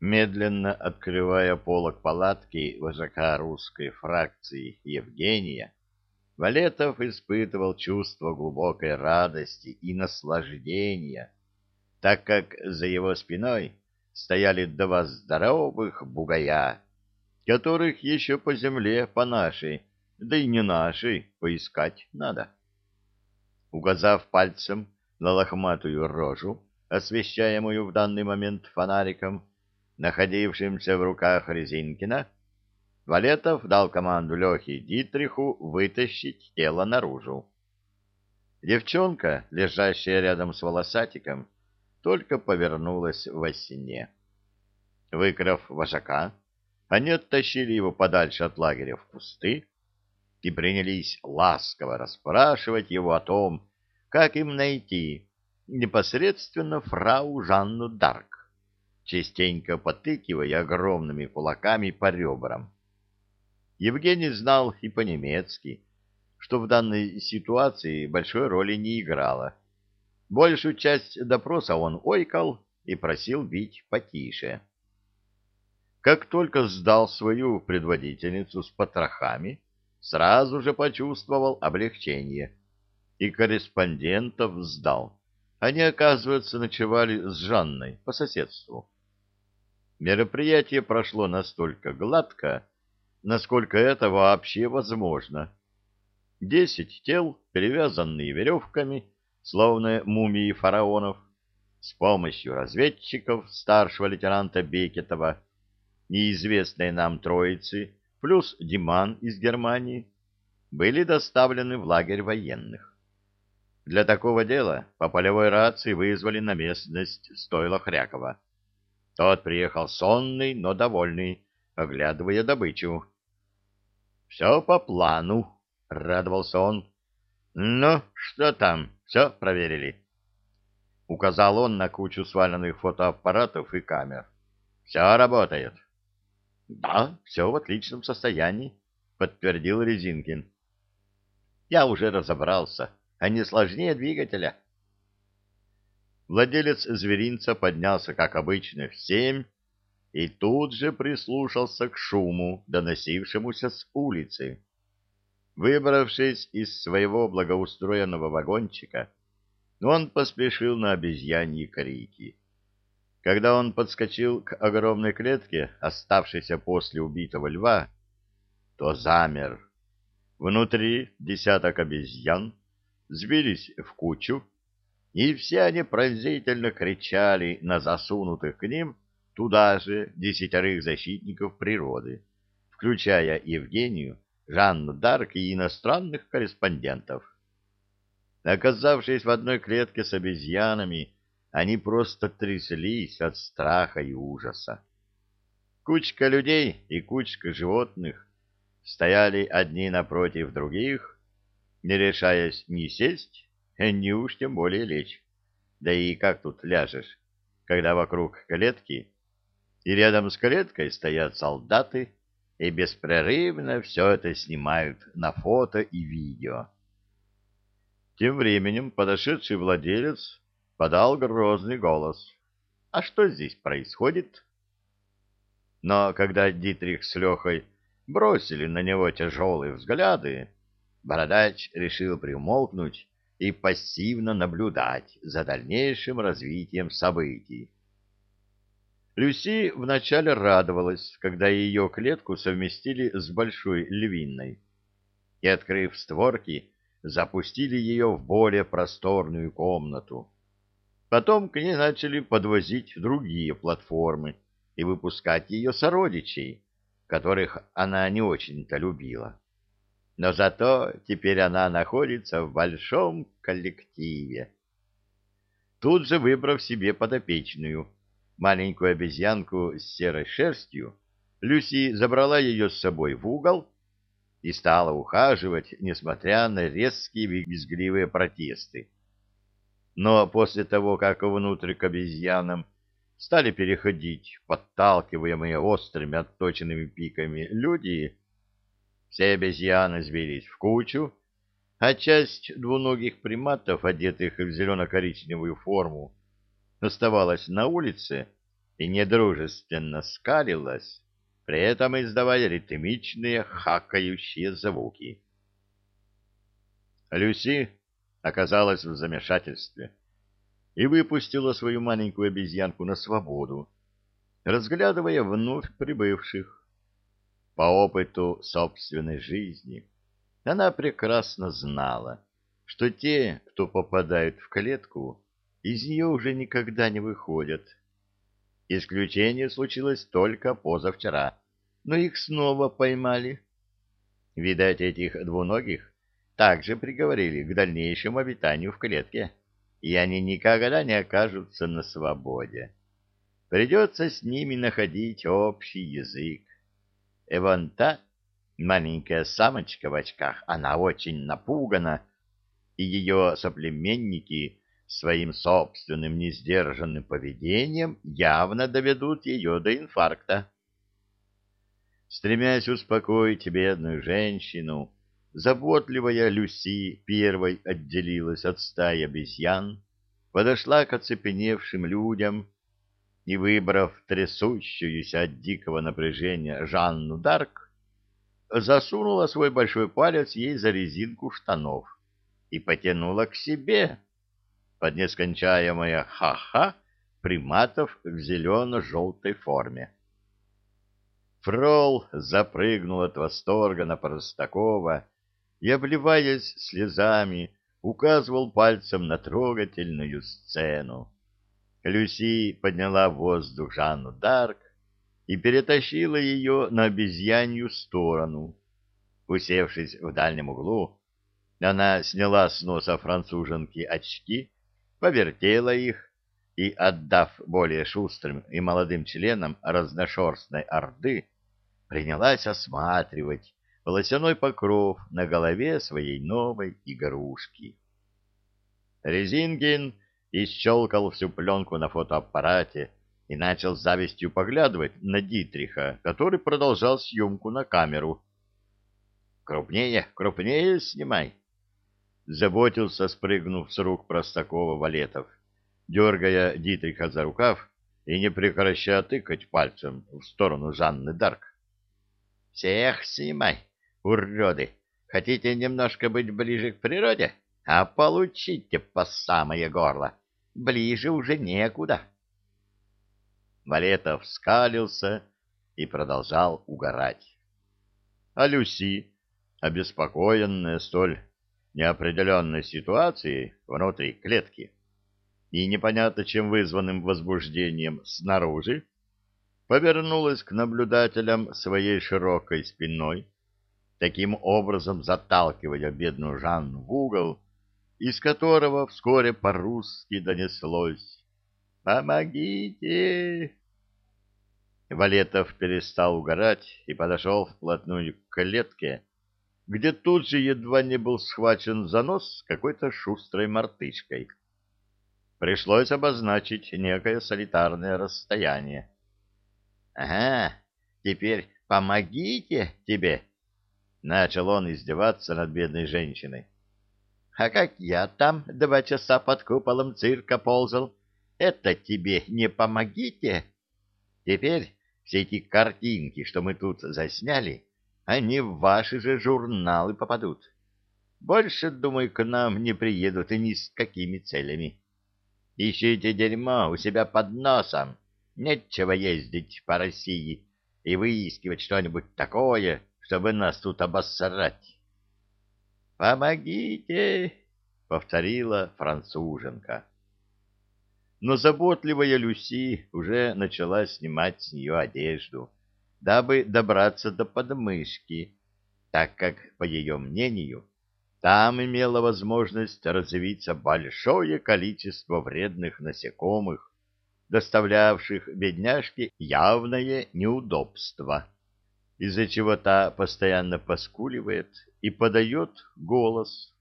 Медленно открывая полок палатки вожака русской фракции Евгения, Валетов испытывал чувство глубокой радости и наслаждения, так как за его спиной стояли два здоровых бугая, которых еще по земле по нашей, да и не нашей, поискать надо. Указав пальцем на лохматую рожу, освещаемую в данный момент фонариком, находившимся в руках Резинкина, Валетов дал команду Лехе Дитриху вытащить тело наружу. Девчонка, лежащая рядом с волосатиком, только повернулась во сне. Выкрав вожака, они оттащили его подальше от лагеря в кусты и принялись ласково расспрашивать его о том, как им найти непосредственно фрау Жанну Дарк, частенько потыкивая огромными кулаками по ребрам. Евгений знал и по-немецки, что в данной ситуации большой роли не играло. Большую часть допроса он ойкал и просил бить потише. Как только сдал свою предводительницу с потрохами, сразу же почувствовал облегчение. И корреспондентов сдал. Они, оказывается, ночевали с Жанной по соседству. Мероприятие прошло настолько гладко, насколько это вообще возможно. Десять тел, перевязанные веревками, словно мумии фараонов, с помощью разведчиков старшего лейтенанта Бекетова, неизвестной нам троицы, плюс Диман из Германии, были доставлены в лагерь военных. Для такого дела по полевой рации вызвали на местность стойла Хрякова. Тот приехал сонный, но довольный, оглядывая добычу. Все по плану, — радовался он. — Ну, что там, все проверили? Указал он на кучу сваленных фотоаппаратов и камер. — Все работает. — Да, все в отличном состоянии, — подтвердил Резинкин. — Я уже разобрался, не сложнее двигателя. Владелец зверинца поднялся, как обычно, в семь и тут же прислушался к шуму, доносившемуся с улицы. Выбравшись из своего благоустроенного вагончика, он поспешил на обезьяньи крики. Когда он подскочил к огромной клетке, оставшейся после убитого льва, то замер. Внутри десяток обезьян сбились в кучу, и все они пронзительно кричали на засунутых к ним туда же десятерых защитников природы, включая Евгению, Жанну Дарк и иностранных корреспондентов. Оказавшись в одной клетке с обезьянами, они просто тряслись от страха и ужаса. Кучка людей и кучка животных стояли одни напротив других, не решаясь ни сесть, ни уж тем более лечь. Да и как тут ляжешь, когда вокруг клетки и рядом с клеткой стоят солдаты и беспрерывно все это снимают на фото и видео. Тем временем подошедший владелец подал грозный голос. «А что здесь происходит?» Но когда Дитрих с Лехой бросили на него тяжелые взгляды, Бородач решил приумолкнуть и пассивно наблюдать за дальнейшим развитием событий. Люси вначале радовалась, когда ее клетку совместили с большой львиной, и, открыв створки, запустили ее в более просторную комнату. Потом к ней начали подвозить другие платформы и выпускать ее сородичей, которых она не очень-то любила. Но зато теперь она находится в большом коллективе. Тут же выбрав себе подопечную, маленькую обезьянку с серой шерстью, Люси забрала ее с собой в угол и стала ухаживать, несмотря на резкие визгливые протесты. Но после того, как внутрь к обезьянам стали переходить подталкиваемые острыми отточенными пиками люди, все обезьяны сбились в кучу, а часть двуногих приматов, одетых в зелено-коричневую форму, оставалась на улице и недружественно скалилась, при этом издавая ритмичные хакающие звуки. Люси оказалась в замешательстве и выпустила свою маленькую обезьянку на свободу, разглядывая вновь прибывших. По опыту собственной жизни она прекрасно знала, что те, кто попадают в клетку, из нее уже никогда не выходят. Исключение случилось только позавчера, но их снова поймали. Видать, этих двуногих также приговорили к дальнейшему обитанию в клетке, и они никогда не окажутся на свободе. Придется с ними находить общий язык. И вон та маленькая самочка в очках, она очень напугана, и ее соплеменники своим собственным несдержанным поведением явно доведут ее до инфаркта. Стремясь успокоить бедную женщину, заботливая Люси первой отделилась от стаи обезьян, подошла к оцепеневшим людям и, выбрав трясущуюся от дикого напряжения Жанну Дарк, засунула свой большой палец ей за резинку штанов и потянула к себе под нескончаемое «ха-ха» приматов в зелено-желтой форме. Фрол запрыгнул от восторга на Простакова и, обливаясь слезами, указывал пальцем на трогательную сцену. Люси подняла в воздух Жанну Дарк и перетащила ее на обезьянью сторону. Усевшись в дальнем углу, она сняла с носа француженки очки, повертела их и, отдав более шустрым и молодым членам разношерстной орды, принялась осматривать волосяной покров на голове своей новой игрушки. Резингин исчелкал всю пленку на фотоаппарате и начал с завистью поглядывать на Дитриха, который продолжал съемку на камеру. «Крупнее, крупнее снимай!» Заботился, спрыгнув с рук Простакова Валетов, дергая Дитриха за рукав и не прекращая тыкать пальцем в сторону Жанны Дарк. «Всех снимай, уроды! Хотите немножко быть ближе к природе?» А получите по самое горло. Ближе уже некуда. Валетов скалился и продолжал угорать. А Люси, обеспокоенная столь неопределенной ситуацией внутри клетки и непонятно чем вызванным возбуждением снаружи, повернулась к наблюдателям своей широкой спиной, таким образом заталкивая бедную Жанну в угол, из которого вскоре по-русски донеслось «Помогите!». Валетов перестал угорать и подошел вплотную к клетке, где тут же едва не был схвачен за нос какой-то шустрой мартышкой. Пришлось обозначить некое солитарное расстояние. — Ага, теперь помогите тебе! — начал он издеваться над бедной женщиной. А как я там два часа под куполом цирка ползал, это тебе не помогите. Теперь все эти картинки, что мы тут засняли, они в ваши же журналы попадут. Больше, думаю, к нам не приедут и ни с какими целями. Ищите дерьмо у себя под носом. Нечего ездить по России и выискивать что-нибудь такое, чтобы нас тут обосрать. «Помогите!» — повторила француженка. Но заботливая Люси уже начала снимать с нее одежду, дабы добраться до подмышки, так как, по ее мнению, там имело возможность развиться большое количество вредных насекомых, доставлявших бедняжке явное неудобство из-за чего та постоянно поскуливает и подает голос.